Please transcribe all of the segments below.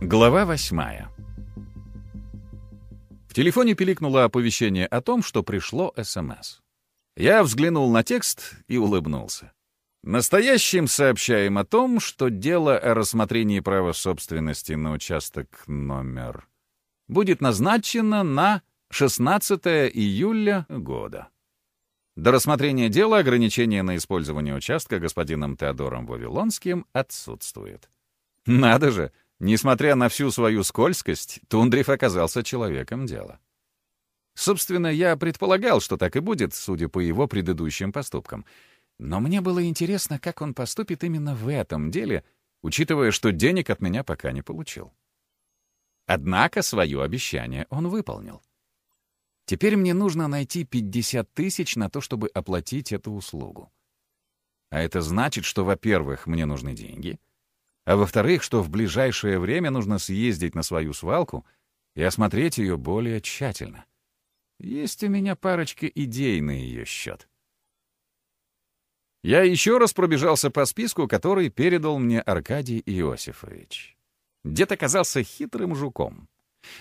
Глава восьмая. В телефоне пиликнуло оповещение о том, что пришло СМС. Я взглянул на текст и улыбнулся. Настоящим сообщаем о том, что дело о рассмотрении права собственности на участок номер будет назначено на 16 июля года. До рассмотрения дела ограничение на использование участка господином Теодором Вавилонским отсутствует. Надо же, несмотря на всю свою скользкость, Тундрев оказался человеком дела. Собственно, я предполагал, что так и будет, судя по его предыдущим поступкам. Но мне было интересно, как он поступит именно в этом деле, учитывая, что денег от меня пока не получил. Однако свое обещание он выполнил. Теперь мне нужно найти 50 тысяч на то, чтобы оплатить эту услугу. А это значит, что, во-первых, мне нужны деньги, а во-вторых, что в ближайшее время нужно съездить на свою свалку и осмотреть ее более тщательно. Есть у меня парочка идей на ее счет. Я еще раз пробежался по списку, который передал мне Аркадий Иосифович. Дед оказался хитрым жуком.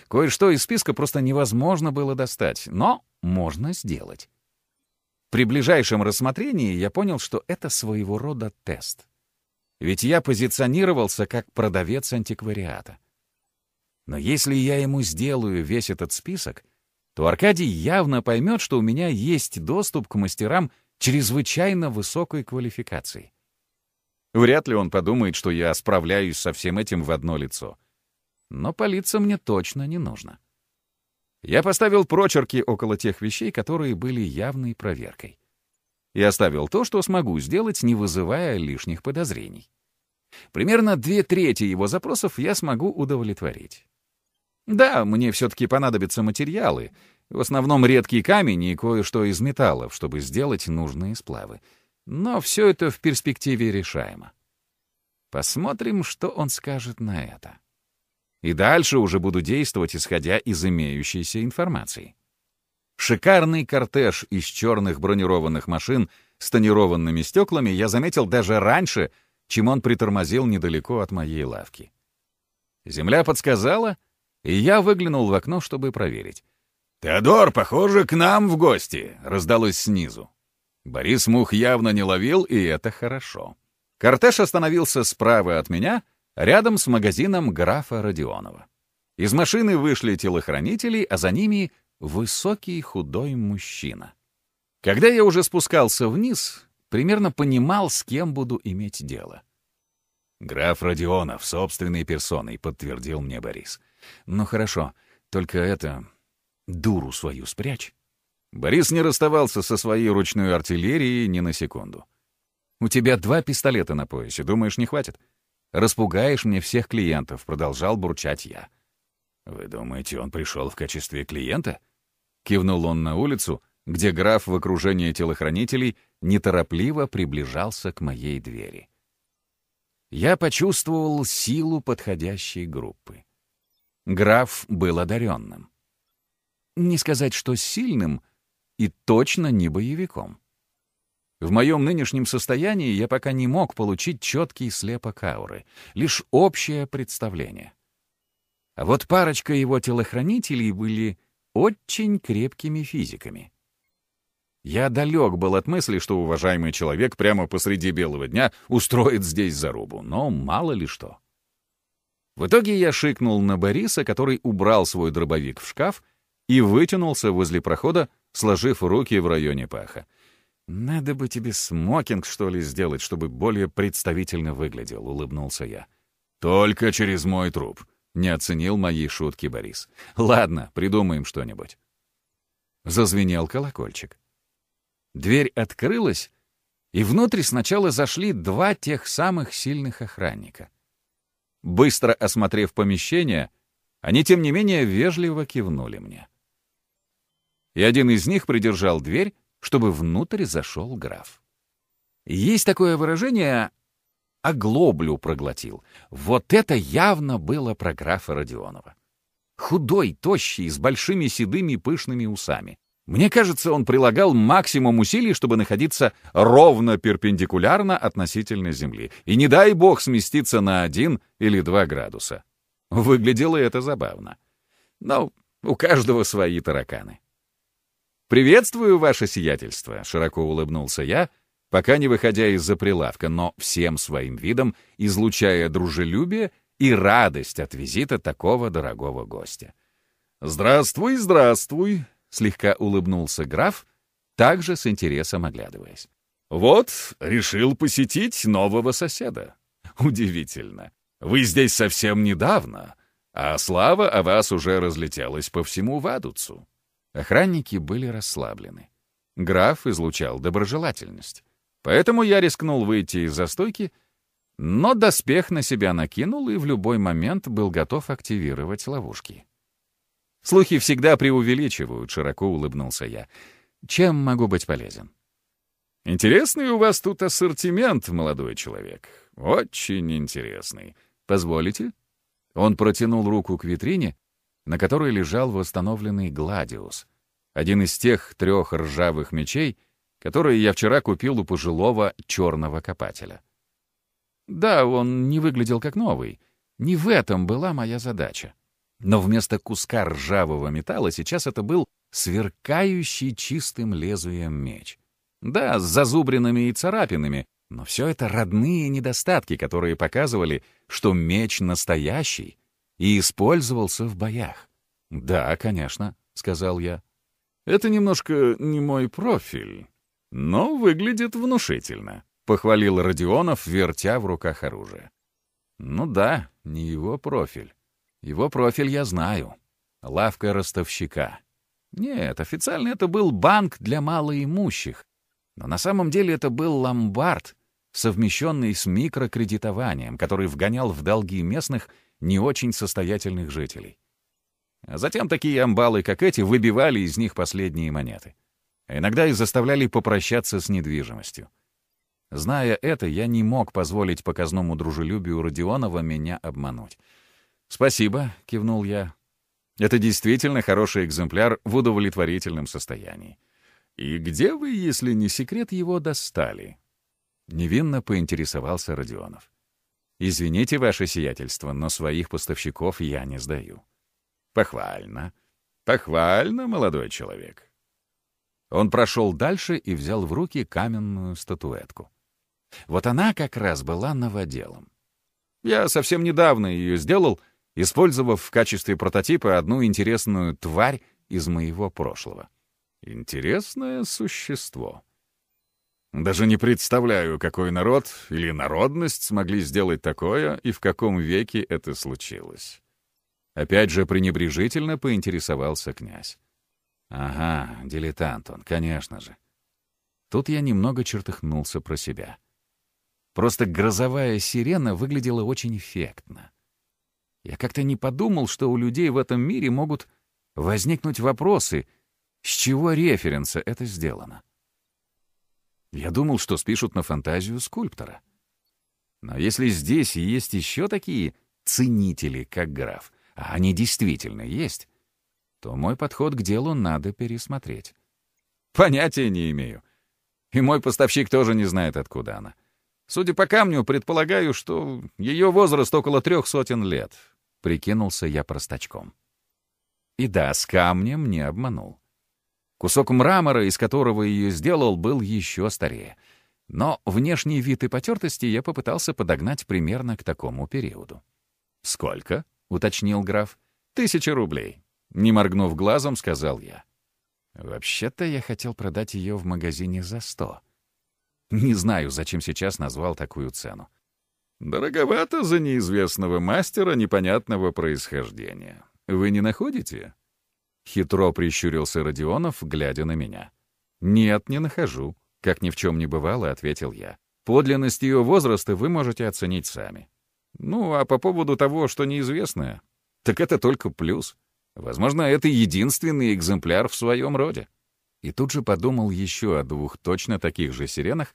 Кое-что из списка просто невозможно было достать, но можно сделать. При ближайшем рассмотрении я понял, что это своего рода тест. Ведь я позиционировался как продавец антиквариата. Но если я ему сделаю весь этот список — то Аркадий явно поймет, что у меня есть доступ к мастерам чрезвычайно высокой квалификации. Вряд ли он подумает, что я справляюсь со всем этим в одно лицо. Но палиться мне точно не нужно. Я поставил прочерки около тех вещей, которые были явной проверкой. И оставил то, что смогу сделать, не вызывая лишних подозрений. Примерно две трети его запросов я смогу удовлетворить. Да, мне все-таки понадобятся материалы, в основном редкий камень и кое-что из металлов, чтобы сделать нужные сплавы. Но все это в перспективе решаемо. Посмотрим, что он скажет на это. И дальше уже буду действовать, исходя из имеющейся информации. Шикарный кортеж из черных бронированных машин с тонированными стеклами я заметил даже раньше, чем он притормозил недалеко от моей лавки. Земля подсказала — и я выглянул в окно, чтобы проверить. «Теодор, похоже, к нам в гости!» — раздалось снизу. Борис мух явно не ловил, и это хорошо. Кортеж остановился справа от меня, рядом с магазином графа Родионова. Из машины вышли телохранители, а за ними высокий худой мужчина. Когда я уже спускался вниз, примерно понимал, с кем буду иметь дело. «Граф Родионов собственной персоной», — подтвердил мне Борис. «Ну хорошо, только это... дуру свою спрячь». Борис не расставался со своей ручной артиллерией ни на секунду. «У тебя два пистолета на поясе, думаешь, не хватит? Распугаешь мне всех клиентов», — продолжал бурчать я. «Вы думаете, он пришел в качестве клиента?» Кивнул он на улицу, где граф в окружении телохранителей неторопливо приближался к моей двери. Я почувствовал силу подходящей группы. Граф был одаренным. Не сказать, что сильным, и точно не боевиком. В моем нынешнем состоянии я пока не мог получить четкий слепок ауры, лишь общее представление. А вот парочка его телохранителей были очень крепкими физиками. Я далек был от мысли, что уважаемый человек прямо посреди белого дня устроит здесь зарубу, но мало ли что. В итоге я шикнул на Бориса, который убрал свой дробовик в шкаф и вытянулся возле прохода, сложив руки в районе паха. «Надо бы тебе смокинг, что ли, сделать, чтобы более представительно выглядел», — улыбнулся я. «Только через мой труп», — не оценил моей шутки Борис. «Ладно, придумаем что-нибудь». Зазвенел колокольчик. Дверь открылась, и внутрь сначала зашли два тех самых сильных охранника — Быстро осмотрев помещение, они, тем не менее, вежливо кивнули мне. И один из них придержал дверь, чтобы внутрь зашел граф. Есть такое выражение «оглоблю проглотил». Вот это явно было про графа Родионова. Худой, тощий, с большими седыми пышными усами. Мне кажется, он прилагал максимум усилий, чтобы находиться ровно перпендикулярно относительно Земли, и не дай бог сместиться на один или два градуса. Выглядело это забавно. Но у каждого свои тараканы. «Приветствую, ваше сиятельство», — широко улыбнулся я, пока не выходя из-за прилавка, но всем своим видом излучая дружелюбие и радость от визита такого дорогого гостя. «Здравствуй, здравствуй», — слегка улыбнулся граф, также с интересом оглядываясь. «Вот, решил посетить нового соседа. Удивительно. Вы здесь совсем недавно, а слава о вас уже разлетелась по всему Вадуцу». Охранники были расслаблены. Граф излучал доброжелательность. Поэтому я рискнул выйти из застойки, но доспех на себя накинул и в любой момент был готов активировать ловушки. «Слухи всегда преувеличивают», — широко улыбнулся я. «Чем могу быть полезен?» «Интересный у вас тут ассортимент, молодой человек. Очень интересный. Позволите?» Он протянул руку к витрине, на которой лежал восстановленный Гладиус, один из тех трех ржавых мечей, которые я вчера купил у пожилого черного копателя. Да, он не выглядел как новый. Не в этом была моя задача. Но вместо куска ржавого металла сейчас это был сверкающий чистым лезвием меч. Да, с зазубринами и царапинами, но все это родные недостатки, которые показывали, что меч настоящий и использовался в боях. «Да, конечно», — сказал я. «Это немножко не мой профиль, но выглядит внушительно», — похвалил Родионов, вертя в руках оружие. «Ну да, не его профиль. Его профиль я знаю. Лавка ростовщика. Нет, официально это был банк для малоимущих. Но на самом деле это был ломбард, совмещенный с микрокредитованием, который вгонял в долги местных не очень состоятельных жителей. А затем такие амбалы, как эти, выбивали из них последние монеты. А иногда и заставляли попрощаться с недвижимостью. Зная это, я не мог позволить показному дружелюбию Родионова меня обмануть. «Спасибо», — кивнул я. «Это действительно хороший экземпляр в удовлетворительном состоянии. И где вы, если не секрет, его достали?» Невинно поинтересовался Родионов. «Извините, ваше сиятельство, но своих поставщиков я не сдаю». «Похвально. Похвально, молодой человек». Он прошел дальше и взял в руки каменную статуэтку. Вот она как раз была новоделом. Я совсем недавно ее сделал — использовав в качестве прототипа одну интересную тварь из моего прошлого. Интересное существо. Даже не представляю, какой народ или народность смогли сделать такое и в каком веке это случилось. Опять же пренебрежительно поинтересовался князь. Ага, дилетант он, конечно же. Тут я немного чертыхнулся про себя. Просто грозовая сирена выглядела очень эффектно. Я как-то не подумал, что у людей в этом мире могут возникнуть вопросы, с чего референса это сделано. Я думал, что спишут на фантазию скульптора. Но если здесь есть еще такие ценители, как граф, а они действительно есть, то мой подход к делу надо пересмотреть. Понятия не имею. И мой поставщик тоже не знает, откуда она. Судя по камню, предполагаю, что ее возраст около трех сотен лет. — прикинулся я простачком. И да, с камнем не обманул. Кусок мрамора, из которого ее сделал, был еще старее. Но внешний вид и потертости я попытался подогнать примерно к такому периоду. «Сколько?» — уточнил граф. «Тысяча рублей». Не моргнув глазом, сказал я. «Вообще-то я хотел продать ее в магазине за сто. Не знаю, зачем сейчас назвал такую цену. Дороговато за неизвестного мастера непонятного происхождения. Вы не находите? Хитро прищурился Родионов, глядя на меня. Нет, не нахожу. Как ни в чем не бывало, ответил я. Подлинность ее возраста вы можете оценить сами. Ну, а по поводу того, что неизвестное, так это только плюс. Возможно, это единственный экземпляр в своем роде. И тут же подумал еще о двух точно таких же сиренах,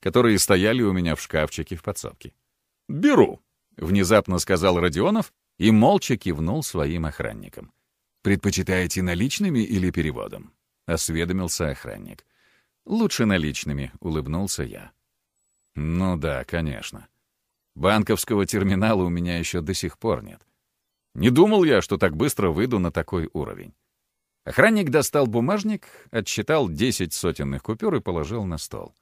которые стояли у меня в шкафчике в подсобке. «Беру», — внезапно сказал Родионов и молча кивнул своим охранникам. «Предпочитаете наличными или переводом?» — осведомился охранник. «Лучше наличными», — улыбнулся я. «Ну да, конечно. Банковского терминала у меня еще до сих пор нет. Не думал я, что так быстро выйду на такой уровень. Охранник достал бумажник, отсчитал 10 сотенных купюр и положил на стол.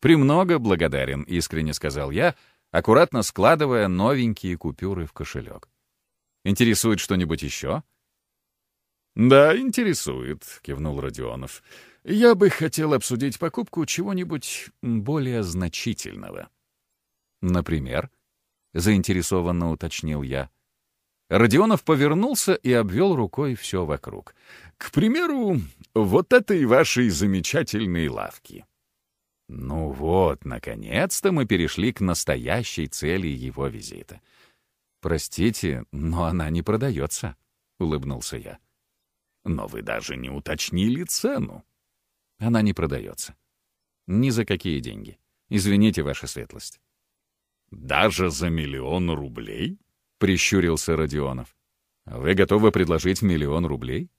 «Премного благодарен», — искренне сказал я, аккуратно складывая новенькие купюры в кошелек. «Интересует что-нибудь еще?» «Да, интересует», — кивнул Родионов. «Я бы хотел обсудить покупку чего-нибудь более значительного». «Например?» — заинтересованно уточнил я. Родионов повернулся и обвел рукой все вокруг. «К примеру, вот этой вашей замечательной лавки». Ну вот, наконец-то мы перешли к настоящей цели его визита. «Простите, но она не продается», — улыбнулся я. Но вы даже не уточнили цену. Она не продается. Ни за какие деньги. Извините, ваша светлость. Даже за миллион рублей? Прищурился Родионов. Вы готовы предложить миллион рублей?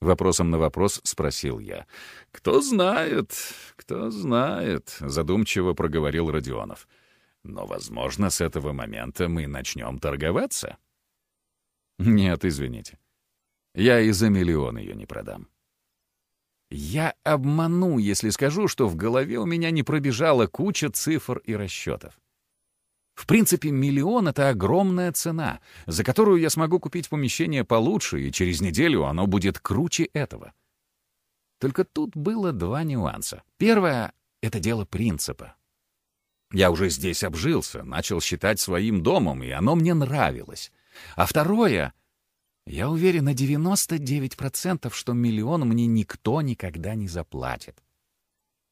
Вопросом на вопрос спросил я. «Кто знает, кто знает», — задумчиво проговорил Родионов. «Но, возможно, с этого момента мы начнем торговаться». «Нет, извините. Я и за миллион ее не продам. Я обману, если скажу, что в голове у меня не пробежала куча цифр и расчетов. В принципе, миллион — это огромная цена, за которую я смогу купить помещение получше, и через неделю оно будет круче этого. Только тут было два нюанса. Первое — это дело принципа. Я уже здесь обжился, начал считать своим домом, и оно мне нравилось. А второе — я уверен на 99%, что миллион мне никто никогда не заплатит.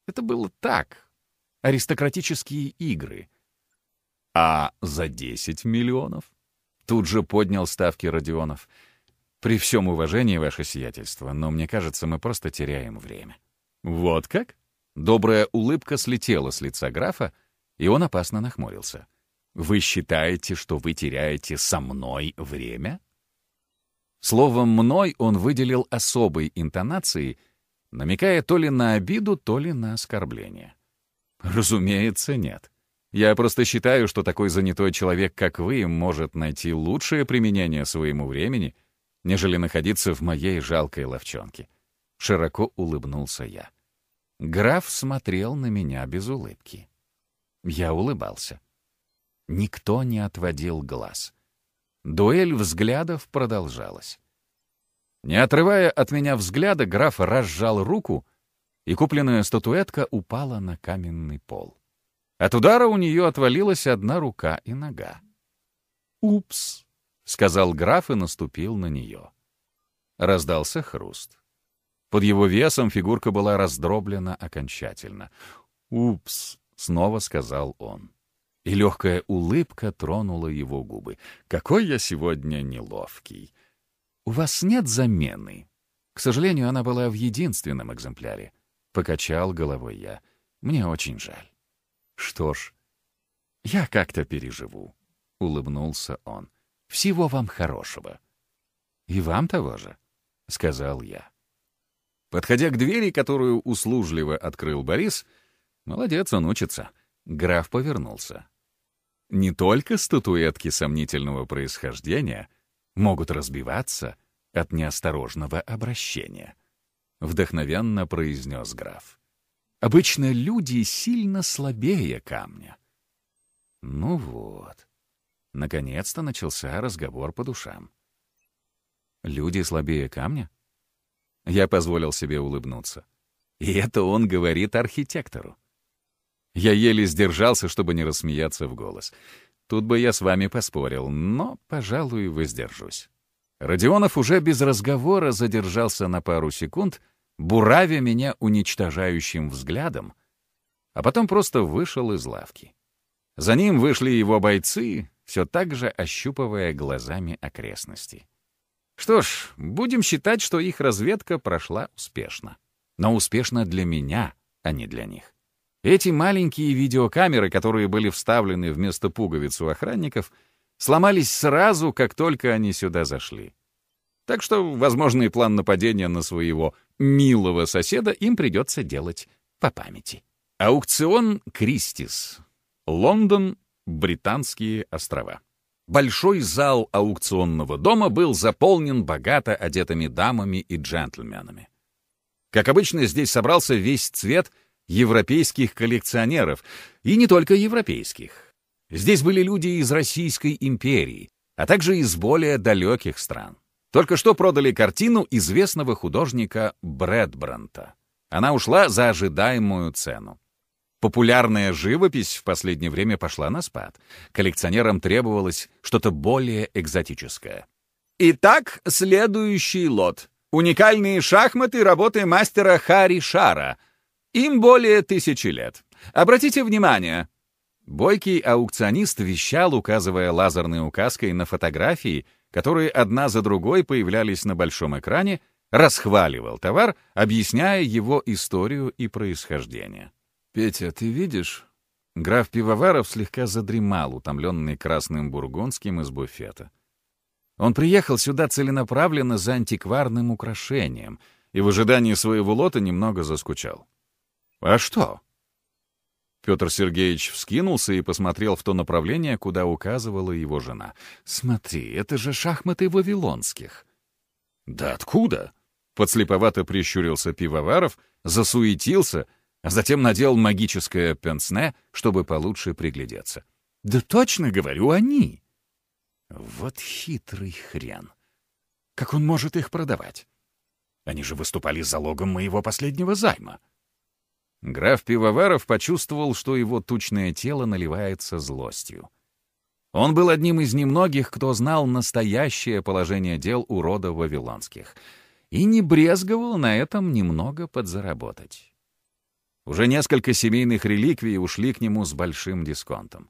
Это было так, аристократические игры. А за 10 миллионов? Тут же поднял ставки Родионов. При всем уважении, ваше сиятельство, но мне кажется, мы просто теряем время. Вот как? Добрая улыбка слетела с лица графа, и он опасно нахмурился. Вы считаете, что вы теряете со мной время? Словом «мной» он выделил особой интонацией, намекая то ли на обиду, то ли на оскорбление. Разумеется, нет. Я просто считаю, что такой занятой человек, как вы, может найти лучшее применение своему времени, нежели находиться в моей жалкой ловчонке. Широко улыбнулся я. Граф смотрел на меня без улыбки. Я улыбался. Никто не отводил глаз. Дуэль взглядов продолжалась. Не отрывая от меня взгляда, граф разжал руку, и купленная статуэтка упала на каменный пол. От удара у нее отвалилась одна рука и нога. «Упс», — сказал граф и наступил на нее. Раздался хруст. Под его весом фигурка была раздроблена окончательно. «Упс», — снова сказал он и легкая улыбка тронула его губы. «Какой я сегодня неловкий!» «У вас нет замены?» К сожалению, она была в единственном экземпляре. Покачал головой я. Мне очень жаль. «Что ж, я как-то переживу», — улыбнулся он. «Всего вам хорошего». «И вам того же», — сказал я. Подходя к двери, которую услужливо открыл Борис, молодец, он учится, граф повернулся. Не только статуэтки сомнительного происхождения могут разбиваться от неосторожного обращения, вдохновенно произнес граф. Обычно люди сильно слабее камня. Ну вот. Наконец-то начался разговор по душам. Люди слабее камня? Я позволил себе улыбнуться. И это он говорит архитектору. Я еле сдержался, чтобы не рассмеяться в голос. Тут бы я с вами поспорил, но, пожалуй, воздержусь. Родионов уже без разговора задержался на пару секунд, буравя меня уничтожающим взглядом, а потом просто вышел из лавки. За ним вышли его бойцы, все так же ощупывая глазами окрестности. Что ж, будем считать, что их разведка прошла успешно. Но успешно для меня, а не для них. Эти маленькие видеокамеры, которые были вставлены вместо пуговиц у охранников, сломались сразу, как только они сюда зашли. Так что возможный план нападения на своего милого соседа им придется делать по памяти. Аукцион «Кристис». Лондон, Британские острова. Большой зал аукционного дома был заполнен богато одетыми дамами и джентльменами. Как обычно, здесь собрался весь цвет европейских коллекционеров, и не только европейских. Здесь были люди из Российской империи, а также из более далеких стран. Только что продали картину известного художника Брэдбранта. Она ушла за ожидаемую цену. Популярная живопись в последнее время пошла на спад. Коллекционерам требовалось что-то более экзотическое. Итак, следующий лот. Уникальные шахматы работы мастера Хари Шара. Им более тысячи лет. Обратите внимание. Бойкий аукционист вещал, указывая лазерной указкой на фотографии, которые одна за другой появлялись на большом экране, расхваливал товар, объясняя его историю и происхождение. «Петя, ты видишь?» Граф Пивоваров слегка задремал, утомленный красным бургундским из буфета. Он приехал сюда целенаправленно за антикварным украшением и в ожидании своего лота немного заскучал. «А что?» Петр Сергеевич вскинулся и посмотрел в то направление, куда указывала его жена. «Смотри, это же шахматы вавилонских». «Да откуда?» Подслеповато прищурился Пивоваров, засуетился — а затем надел магическое пенсне, чтобы получше приглядеться. «Да точно говорю, они!» Вот хитрый хрен. Как он может их продавать? Они же выступали залогом моего последнего займа. Граф Пивоваров почувствовал, что его тучное тело наливается злостью. Он был одним из немногих, кто знал настоящее положение дел у рода Вавилонских и не брезговал на этом немного подзаработать. Уже несколько семейных реликвий ушли к нему с большим дисконтом.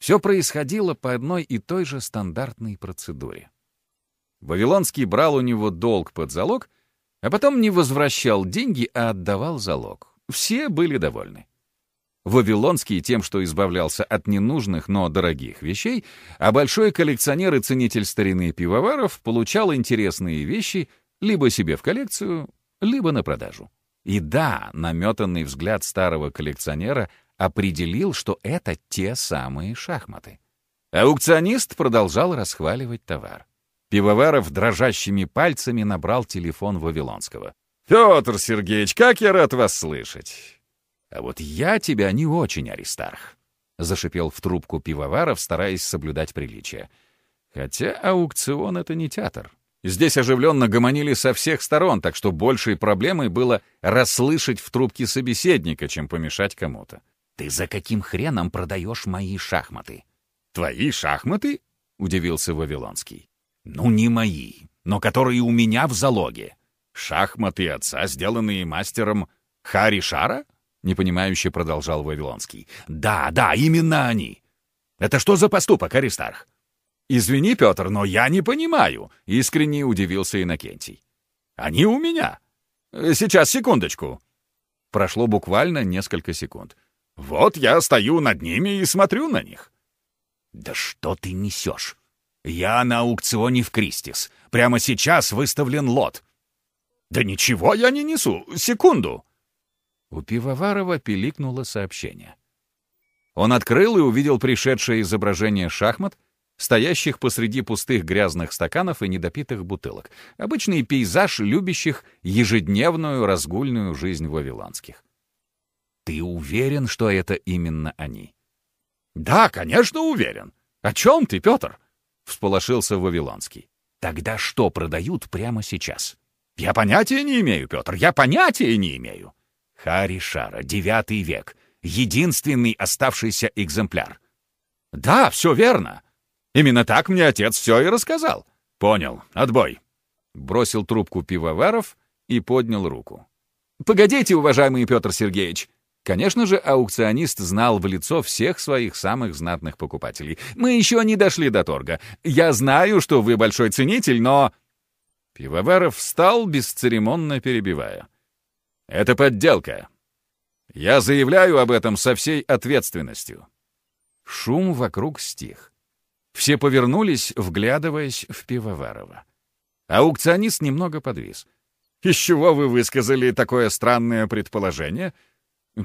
Все происходило по одной и той же стандартной процедуре. Вавилонский брал у него долг под залог, а потом не возвращал деньги, а отдавал залог. Все были довольны. Вавилонский тем, что избавлялся от ненужных, но дорогих вещей, а большой коллекционер и ценитель старины пивоваров получал интересные вещи либо себе в коллекцию, либо на продажу. И да, наметанный взгляд старого коллекционера определил, что это те самые шахматы. Аукционист продолжал расхваливать товар. Пивоваров дрожащими пальцами набрал телефон Вавилонского. «Петр Сергеевич, как я рад вас слышать!» «А вот я тебя не очень, Аристарх», — зашипел в трубку Пивоваров, стараясь соблюдать приличие. «Хотя аукцион — это не театр. Здесь оживленно гомонили со всех сторон, так что большей проблемой было расслышать в трубке собеседника, чем помешать кому-то. «Ты за каким хреном продаешь мои шахматы?» «Твои шахматы?» — удивился Вавилонский. «Ну, не мои, но которые у меня в залоге. Шахматы отца, сделанные мастером Хари Шара?» — непонимающе продолжал Вавилонский. «Да, да, именно они. Это что за поступок, Аристарх? «Извини, Петр, но я не понимаю», — искренне удивился Иннокентий. «Они у меня. Сейчас, секундочку». Прошло буквально несколько секунд. «Вот я стою над ними и смотрю на них». «Да что ты несешь? Я на аукционе в Кристис. Прямо сейчас выставлен лот». «Да ничего я не несу. Секунду». У Пивоварова пиликнуло сообщение. Он открыл и увидел пришедшее изображение шахмат — стоящих посреди пустых грязных стаканов и недопитых бутылок. Обычный пейзаж любящих ежедневную разгульную жизнь вавилонских. Ты уверен, что это именно они? Да, конечно, уверен. О чем ты, Петр? Всполошился Вавилонский. Тогда что продают прямо сейчас? Я понятия не имею, Петр, я понятия не имею. Хари Шара, девятый век, единственный оставшийся экземпляр. Да, все верно. Именно так мне отец все и рассказал. Понял. Отбой. Бросил трубку пивоваров и поднял руку. Погодите, уважаемый Петр Сергеевич. Конечно же, аукционист знал в лицо всех своих самых знатных покупателей. Мы еще не дошли до торга. Я знаю, что вы большой ценитель, но... Пивоваров встал, бесцеремонно перебивая. «Это подделка. Я заявляю об этом со всей ответственностью». Шум вокруг стих. Все повернулись, вглядываясь в Пивоварова. Аукционист немного подвис. «Из чего вы высказали такое странное предположение?»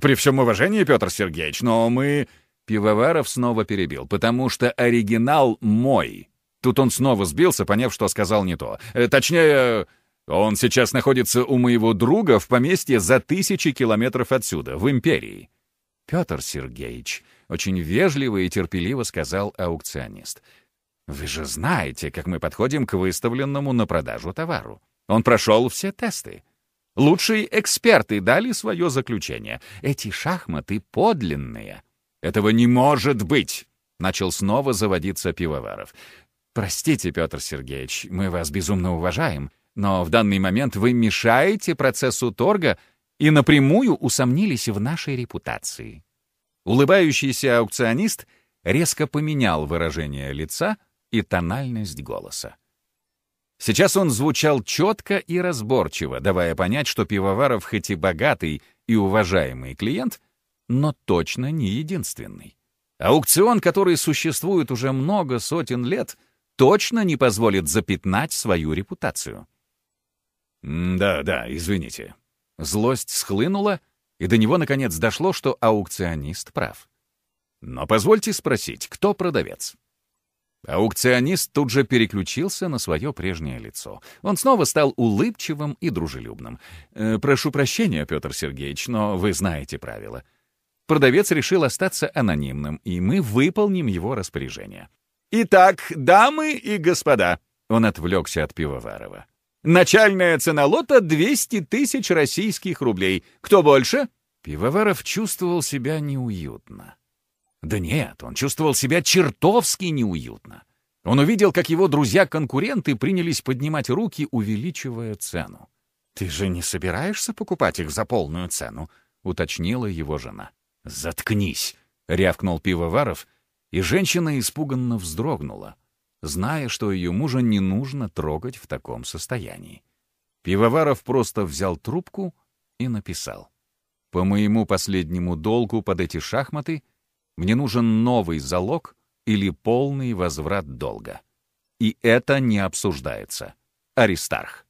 «При всем уважении, Петр Сергеевич, но мы...» Пивоваров снова перебил, потому что оригинал мой. Тут он снова сбился, поняв, что сказал не то. Э, точнее, он сейчас находится у моего друга в поместье за тысячи километров отсюда, в империи. Петр Сергеевич, очень вежливо и терпеливо сказал аукционист. Вы же знаете, как мы подходим к выставленному на продажу товару. Он прошел все тесты. Лучшие эксперты дали свое заключение. Эти шахматы подлинные. Этого не может быть! Начал снова заводиться Пивоваров. «Простите, Петр Сергеевич, мы вас безумно уважаем, но в данный момент вы мешаете процессу торга и напрямую усомнились в нашей репутации». Улыбающийся аукционист резко поменял выражение лица и тональность голоса. Сейчас он звучал четко и разборчиво, давая понять, что Пивоваров хоть и богатый и уважаемый клиент, но точно не единственный. Аукцион, который существует уже много сотен лет, точно не позволит запятнать свою репутацию. «Да, да, извините». Злость схлынула, и до него наконец дошло, что аукционист прав. «Но позвольте спросить, кто продавец?» Аукционист тут же переключился на свое прежнее лицо. Он снова стал улыбчивым и дружелюбным. «Э, «Прошу прощения, Петр Сергеевич, но вы знаете правила. Продавец решил остаться анонимным, и мы выполним его распоряжение». «Итак, дамы и господа», — он отвлекся от Пивоварова. «Начальная цена лота — 200 тысяч российских рублей. Кто больше?» Пивоваров чувствовал себя неуютно. Да нет, он чувствовал себя чертовски неуютно. Он увидел, как его друзья-конкуренты принялись поднимать руки, увеличивая цену. «Ты же не собираешься покупать их за полную цену?» — уточнила его жена. «Заткнись!» — рявкнул Пивоваров, и женщина испуганно вздрогнула, зная, что ее мужа не нужно трогать в таком состоянии. Пивоваров просто взял трубку и написал. «По моему последнему долгу под эти шахматы — мне нужен новый залог или полный возврат долга. И это не обсуждается. Аристарх.